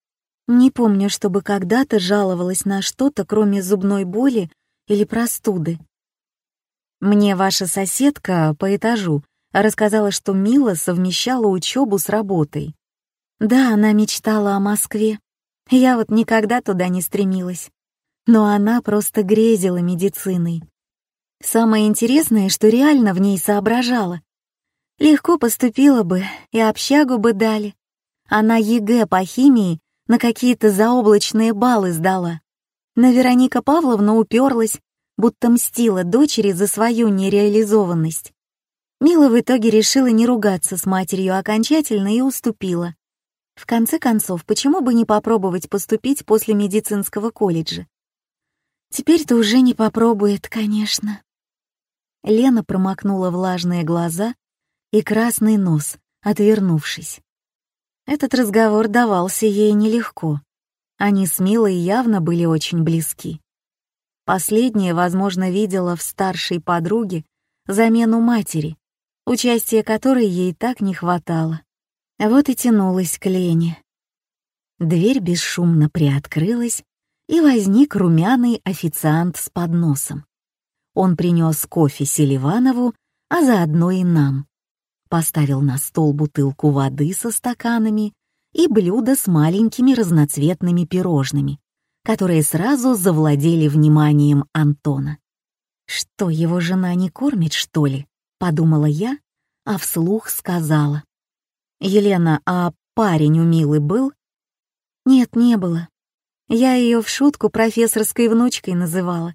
Не помню, чтобы когда-то жаловалась на что-то, кроме зубной боли или простуды. Мне ваша соседка по этажу рассказала, что Мила совмещала учебу с работой. Да, она мечтала о Москве. Я вот никогда туда не стремилась. Но она просто грезила медициной. Самое интересное, что реально в ней соображала. Легко поступила бы, и общагу бы дали. Она ЕГЭ по химии на какие-то заоблачные баллы сдала. Но Вероника Павловна уперлась, будто мстила дочери за свою нереализованность. Мила в итоге решила не ругаться с матерью окончательно и уступила. В конце концов, почему бы не попробовать поступить после медицинского колледжа? Теперь-то уже не попробует, конечно. Лена промокнула влажные глаза и красный нос, отвернувшись. Этот разговор давался ей нелегко. Они с Милой явно были очень близки. Последняя, возможно, видела в старшей подруге замену матери, участия которой ей так не хватало. Вот и тянулась к Лене. Дверь бесшумно приоткрылась, и возник румяный официант с подносом. Он принес кофе Селиванову, а заодно и нам. Поставил на стол бутылку воды со стаканами и блюдо с маленькими разноцветными пирожными, которые сразу завладели вниманием Антона. «Что, его жена не кормит, что ли?» — подумала я, а вслух сказала. «Елена, а парень у Милы был?» «Нет, не было. Я ее в шутку профессорской внучкой называла.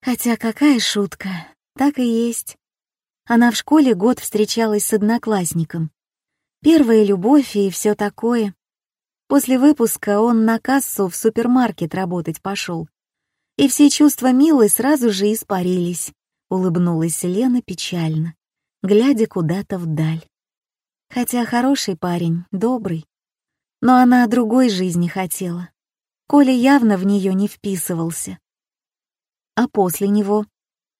Хотя какая шутка, так и есть. Она в школе год встречалась с одноклассником. Первая любовь и все такое. После выпуска он на кассу в супермаркет работать пошел. И все чувства Милы сразу же испарились, улыбнулась Лена печально, глядя куда-то вдаль. Хотя хороший парень, добрый. Но она другой жизни хотела. Коля явно в нее не вписывался. А после него?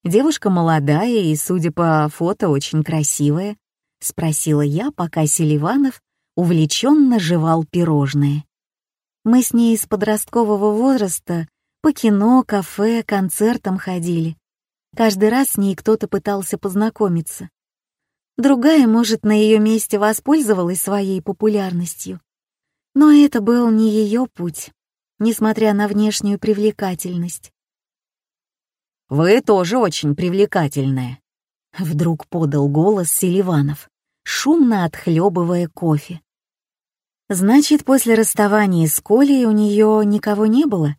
Девушка молодая и, судя по фото, очень красивая, спросила я, пока Селиванов увлеченно жевал пирожные. Мы с ней с подросткового возраста по кино, кафе, концертам ходили. Каждый раз с ней кто-то пытался познакомиться. Другая, может, на ее месте воспользовалась своей популярностью. Но это был не ее путь, несмотря на внешнюю привлекательность. «Вы тоже очень привлекательная», — вдруг подал голос Селиванов, шумно отхлебывая кофе. «Значит, после расставания с Колей у нее никого не было?»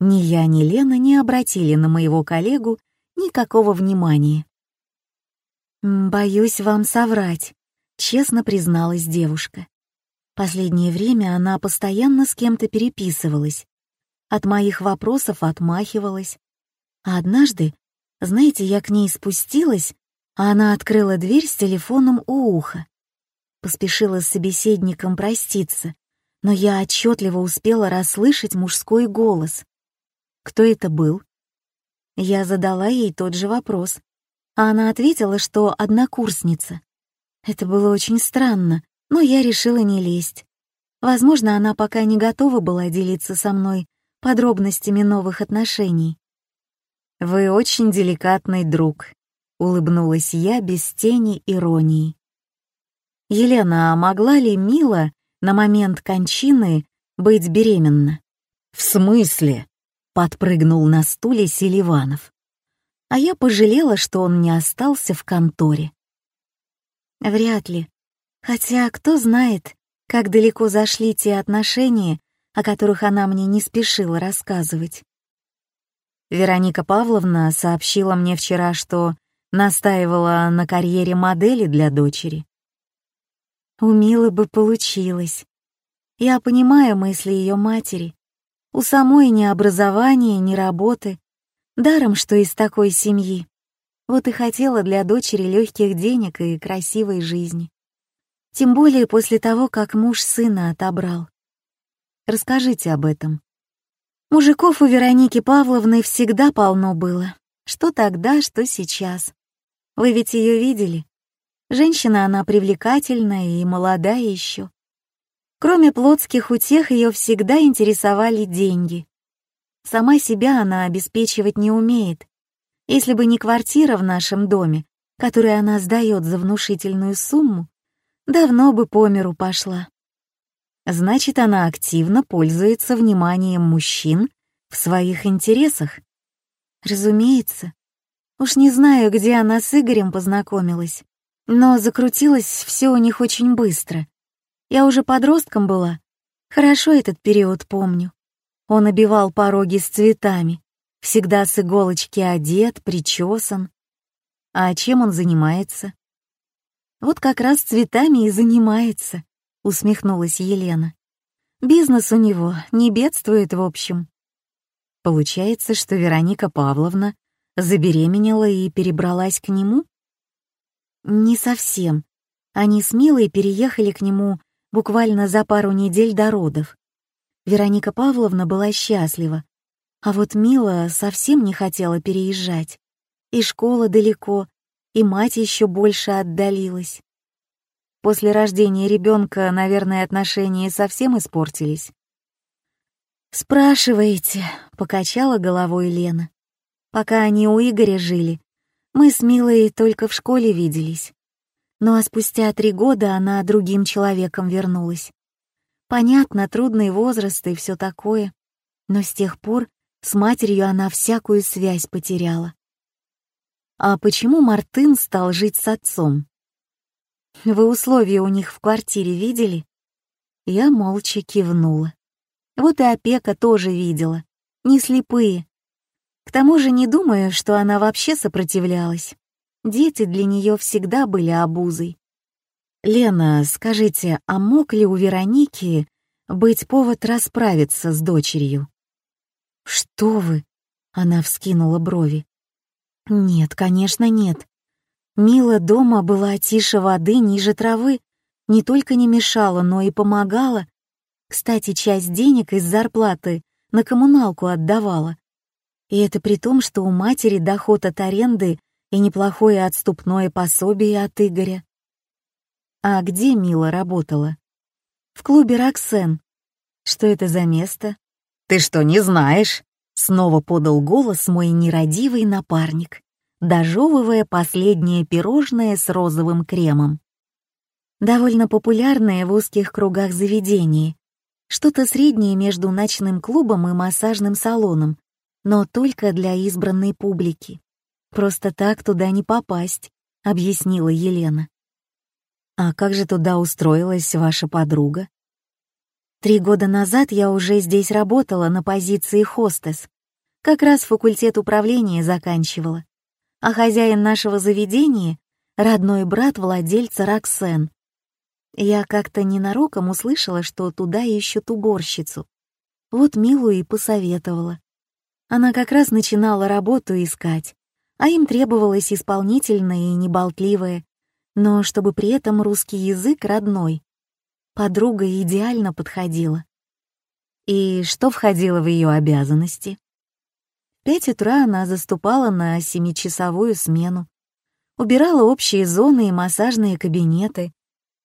Ни я, ни Лена не обратили на моего коллегу никакого внимания. «Боюсь вам соврать», — честно призналась девушка. Последнее время она постоянно с кем-то переписывалась. От моих вопросов отмахивалась. А однажды, знаете, я к ней спустилась, а она открыла дверь с телефоном у уха. Поспешила с собеседником проститься, но я отчетливо успела расслышать мужской голос. Кто это был? Я задала ей тот же вопрос, а она ответила, что однокурсница. Это было очень странно, но я решила не лезть. Возможно, она пока не готова была делиться со мной подробностями новых отношений. «Вы очень деликатный друг», — улыбнулась я без тени иронии. «Елена, а могла ли Мила на момент кончины быть беременна?» «В смысле?» — подпрыгнул на стуле Селиванов. А я пожалела, что он не остался в конторе. Вряд ли. Хотя, кто знает, как далеко зашли те отношения, о которых она мне не спешила рассказывать. Вероника Павловна сообщила мне вчера, что настаивала на карьере модели для дочери. У Милы бы получилось. Я понимаю мысли ее матери. У самой ни образования, ни работы. Даром, что из такой семьи. Вот и хотела для дочери легких денег и красивой жизни. Тем более после того, как муж сына отобрал. Расскажите об этом. Мужиков у Вероники Павловны всегда полно было. Что тогда, что сейчас. Вы ведь ее видели? Женщина она привлекательная и молодая еще. Кроме плотских утех, ее всегда интересовали деньги. Сама себя она обеспечивать не умеет. Если бы не квартира в нашем доме, которую она сдает за внушительную сумму, давно бы по миру пошла. Значит, она активно пользуется вниманием мужчин в своих интересах. Разумеется. Уж не знаю, где она с Игорем познакомилась, но закрутилось все у них очень быстро. Я уже подростком была. Хорошо этот период помню. Он обивал пороги с цветами, всегда с иголочки одет, причесан. А чем он занимается? Вот как раз цветами и занимается, усмехнулась Елена. Бизнес у него не бедствует в общем. Получается, что Вероника Павловна забеременела и перебралась к нему? Не совсем. Они с Милой переехали к нему буквально за пару недель до родов. Вероника Павловна была счастлива, а вот Мила совсем не хотела переезжать. И школа далеко, и мать еще больше отдалилась. После рождения ребенка, наверное, отношения совсем испортились. «Спрашиваете», — покачала головой Лена. «Пока они у Игоря жили, мы с Милой только в школе виделись. Ну а спустя три года она другим человеком вернулась. Понятно, трудный возраст и все такое, но с тех пор с матерью она всякую связь потеряла. А почему Мартын стал жить с отцом? Вы условия у них в квартире видели? Я молча кивнула. Вот и опека тоже видела. Не слепые. К тому же не думаю, что она вообще сопротивлялась. Дети для нее всегда были обузой. «Лена, скажите, а мог ли у Вероники быть повод расправиться с дочерью?» «Что вы?» — она вскинула брови. Нет, конечно, нет. Мила дома была тише воды, ниже травы, не только не мешала, но и помогала. Кстати, часть денег из зарплаты на коммуналку отдавала. И это при том, что у матери доход от аренды и неплохое отступное пособие от Игоря. А где Мила работала? В клубе «Роксен». Что это за место? Ты что, не знаешь? Снова подал голос мой нерадивый напарник, дожевывая последнее пирожное с розовым кремом. Довольно популярное в узких кругах заведение. Что-то среднее между ночным клубом и массажным салоном, но только для избранной публики. Просто так туда не попасть, объяснила Елена. А как же туда устроилась ваша подруга? Три года назад я уже здесь работала на позиции хостес. Как раз факультет управления заканчивала. А хозяин нашего заведения — родной брат владельца Роксен. Я как-то ненароком услышала, что туда ищут уборщицу. Вот Милу и посоветовала. Она как раз начинала работу искать, а им требовалась исполнительная и неболтливая, но чтобы при этом русский язык родной. Подруга идеально подходила. И что входило в ее обязанности? В пять утра она заступала на семичасовую смену, убирала общие зоны и массажные кабинеты.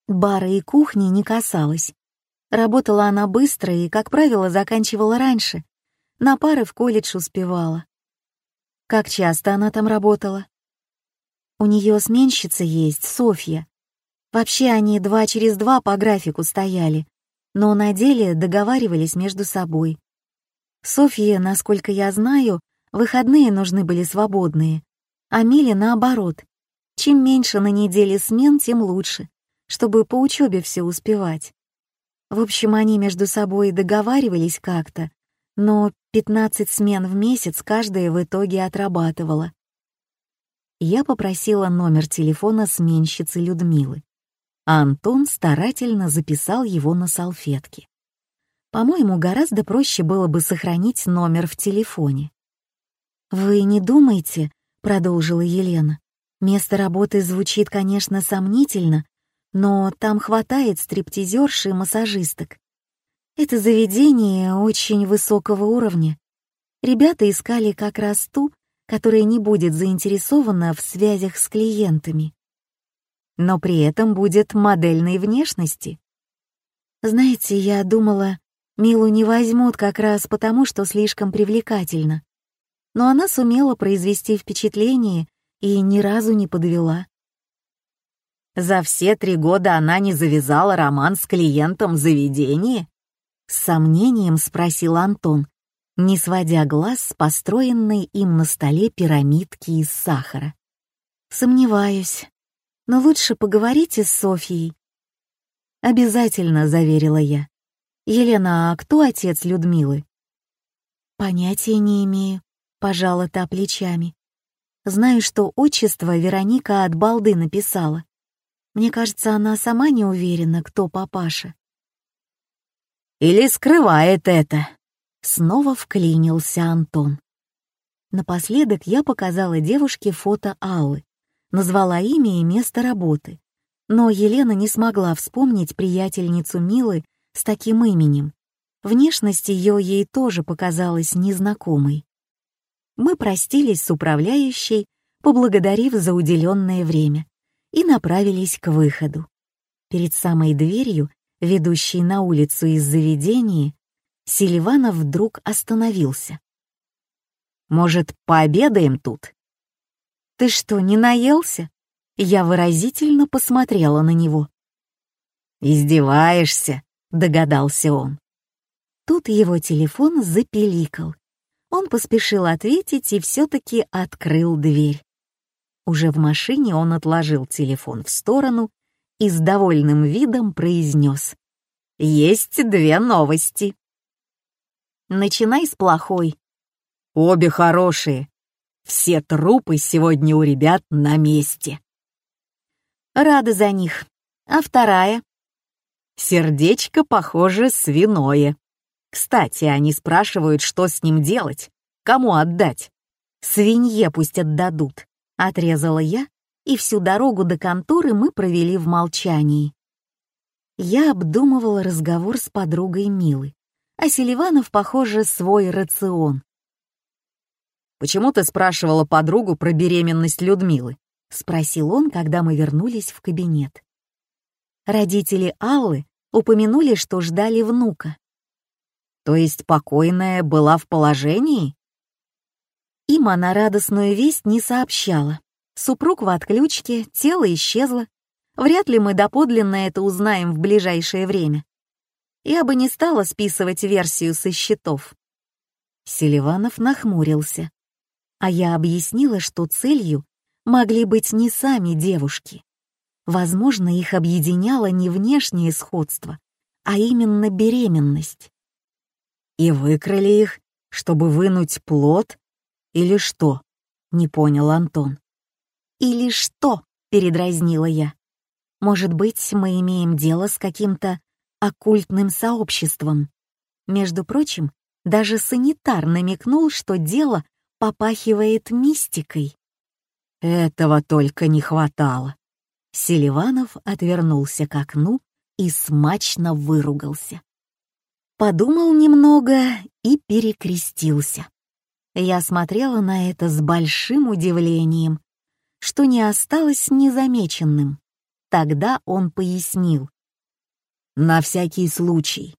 Бара и кухни не касалась. Работала она быстро и, как правило, заканчивала раньше. На пары в колледж успевала. Как часто она там работала? У нее сменщица есть, Софья. Вообще они два через два по графику стояли, но на деле договаривались между собой. Софье, насколько я знаю, выходные нужны были свободные, а Миле наоборот. Чем меньше на неделе смен, тем лучше, чтобы по учебе все успевать. В общем, они между собой договаривались как-то, но 15 смен в месяц каждая в итоге отрабатывала. Я попросила номер телефона сменщицы Людмилы а Антон старательно записал его на салфетке. По-моему, гораздо проще было бы сохранить номер в телефоне. «Вы не думаете?» — продолжила Елена. «Место работы звучит, конечно, сомнительно, но там хватает стриптизерши и массажисток. Это заведение очень высокого уровня. Ребята искали как раз ту, которая не будет заинтересована в связях с клиентами но при этом будет модельной внешности. Знаете, я думала, Милу не возьмут как раз потому, что слишком привлекательна. Но она сумела произвести впечатление и ни разу не подвела. За все три года она не завязала роман с клиентом заведения? С сомнением спросил Антон, не сводя глаз с построенной им на столе пирамидки из сахара. Сомневаюсь но лучше поговорите с Софьей». «Обязательно», — заверила я. «Елена, а кто отец Людмилы?» «Понятия не имею», — пожала та плечами. «Знаю, что отчество Вероника от балды написала. Мне кажется, она сама не уверена, кто папаша». «Или скрывает это», — снова вклинился Антон. Напоследок я показала девушке фото Аллы, назвала имя и место работы. Но Елена не смогла вспомнить приятельницу Милы с таким именем. Внешность ее ей тоже показалась незнакомой. Мы простились с управляющей, поблагодарив за уделенное время, и направились к выходу. Перед самой дверью, ведущей на улицу из заведения, Селиванов вдруг остановился. «Может, пообедаем тут?» «Ты что, не наелся?» Я выразительно посмотрела на него. «Издеваешься», — догадался он. Тут его телефон запеликал. Он поспешил ответить и все-таки открыл дверь. Уже в машине он отложил телефон в сторону и с довольным видом произнес. «Есть две новости». «Начинай с плохой». «Обе хорошие. Все трупы сегодня у ребят на месте. Рада за них. А вторая? Сердечко, похоже, свиное. Кстати, они спрашивают, что с ним делать, кому отдать. Свинье пусть отдадут, отрезала я, и всю дорогу до конторы мы провели в молчании. Я обдумывала разговор с подругой Милы, а Селиванов, похоже, свой рацион. Почему ты спрашивала подругу про беременность Людмилы?» — спросил он, когда мы вернулись в кабинет. Родители Аллы упомянули, что ждали внука. То есть покойная была в положении? Им она радостную весть не сообщала. Супруг в отключке, тело исчезло. Вряд ли мы доподлинно это узнаем в ближайшее время. Я бы не стала списывать версию со счетов. Селиванов нахмурился а я объяснила, что целью могли быть не сами девушки. Возможно, их объединяло не внешнее сходство, а именно беременность. И выкрали их, чтобы вынуть плод? Или что? Не понял Антон. Или что? Передразнила я. Может быть, мы имеем дело с каким-то оккультным сообществом. Между прочим, даже санитар намекнул, что дело попахивает мистикой. Этого только не хватало. Селиванов отвернулся к окну, и смачно выругался. Подумал немного и перекрестился. Я смотрела на это с большим удивлением, что не осталось незамеченным. Тогда он пояснил. «На всякий случай.